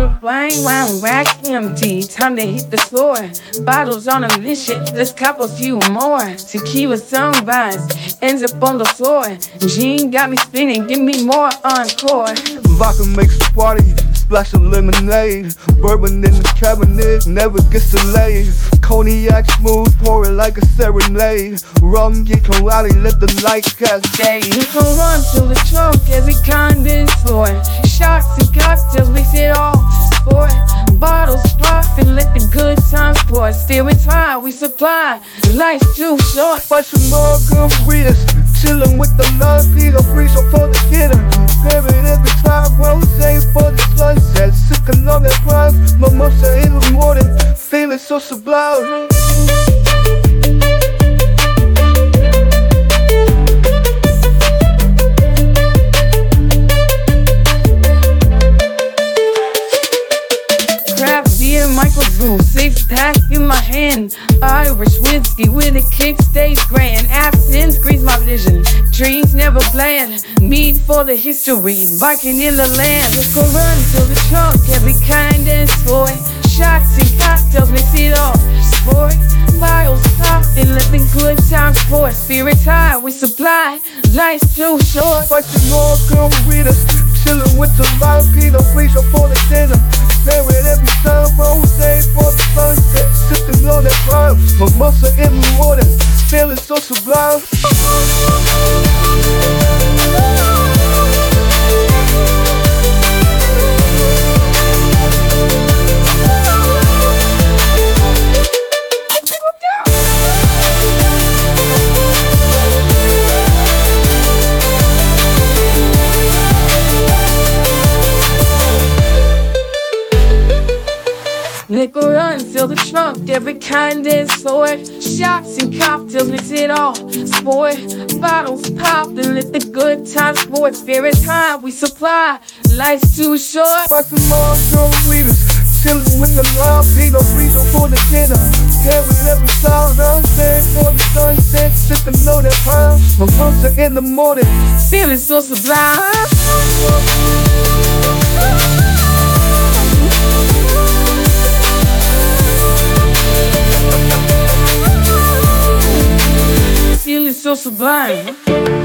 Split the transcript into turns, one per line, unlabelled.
Wine, wine, rack empty. Time to hit the floor. Bottles on a mission. Let's cop a few more. Tequila sunrise ends up on the floor. Gin got me spinning. Give me more encore.
Vodka makes the party. Splash of lemonade. Bourbon in the cabinet. Never gets delayed. Cognac smooth. Pour it like a serenade. Rum get karate. Let the light cascade.
You can run till the trunk. Every kind is for pour. Still it's high. We supply. Life's too short.
But some more good readers. Chillin' with the love, Peter Freeze for the hitter. Favorite every time, rose for the sunset. Sick along that prime, mimosa in the morning. Feeling so sublime.
Michael six pack in my hand. Irish whiskey with a kick, stays grand. Absinthe grease my vision. Dreams never bland. Meat for the history, biking in the land. Let's go run till the trunk, every kind and sport. Shots and cocktails, mix it all. Sport, bottles pop and the good times pour. Spirits high, we supply. Life's too short.
But some more good readers. Chillin' with the love, Peter Freeze for the dinner. Favorite Feeling so
Liquor run, fill the trunk, every kind is sword. Shots and cocktails, mix it all. Sport, bottles pop and let the good times pour. Spirits high, we supply. Life's too short.
But some more good readers. Chillin' with the love, Peter Freeze for the dinner. Carry every sound, unsaid for the sunset. Sipping on that prime, mimosa in the morning.
Feeling so sublime. Feeling so sublime.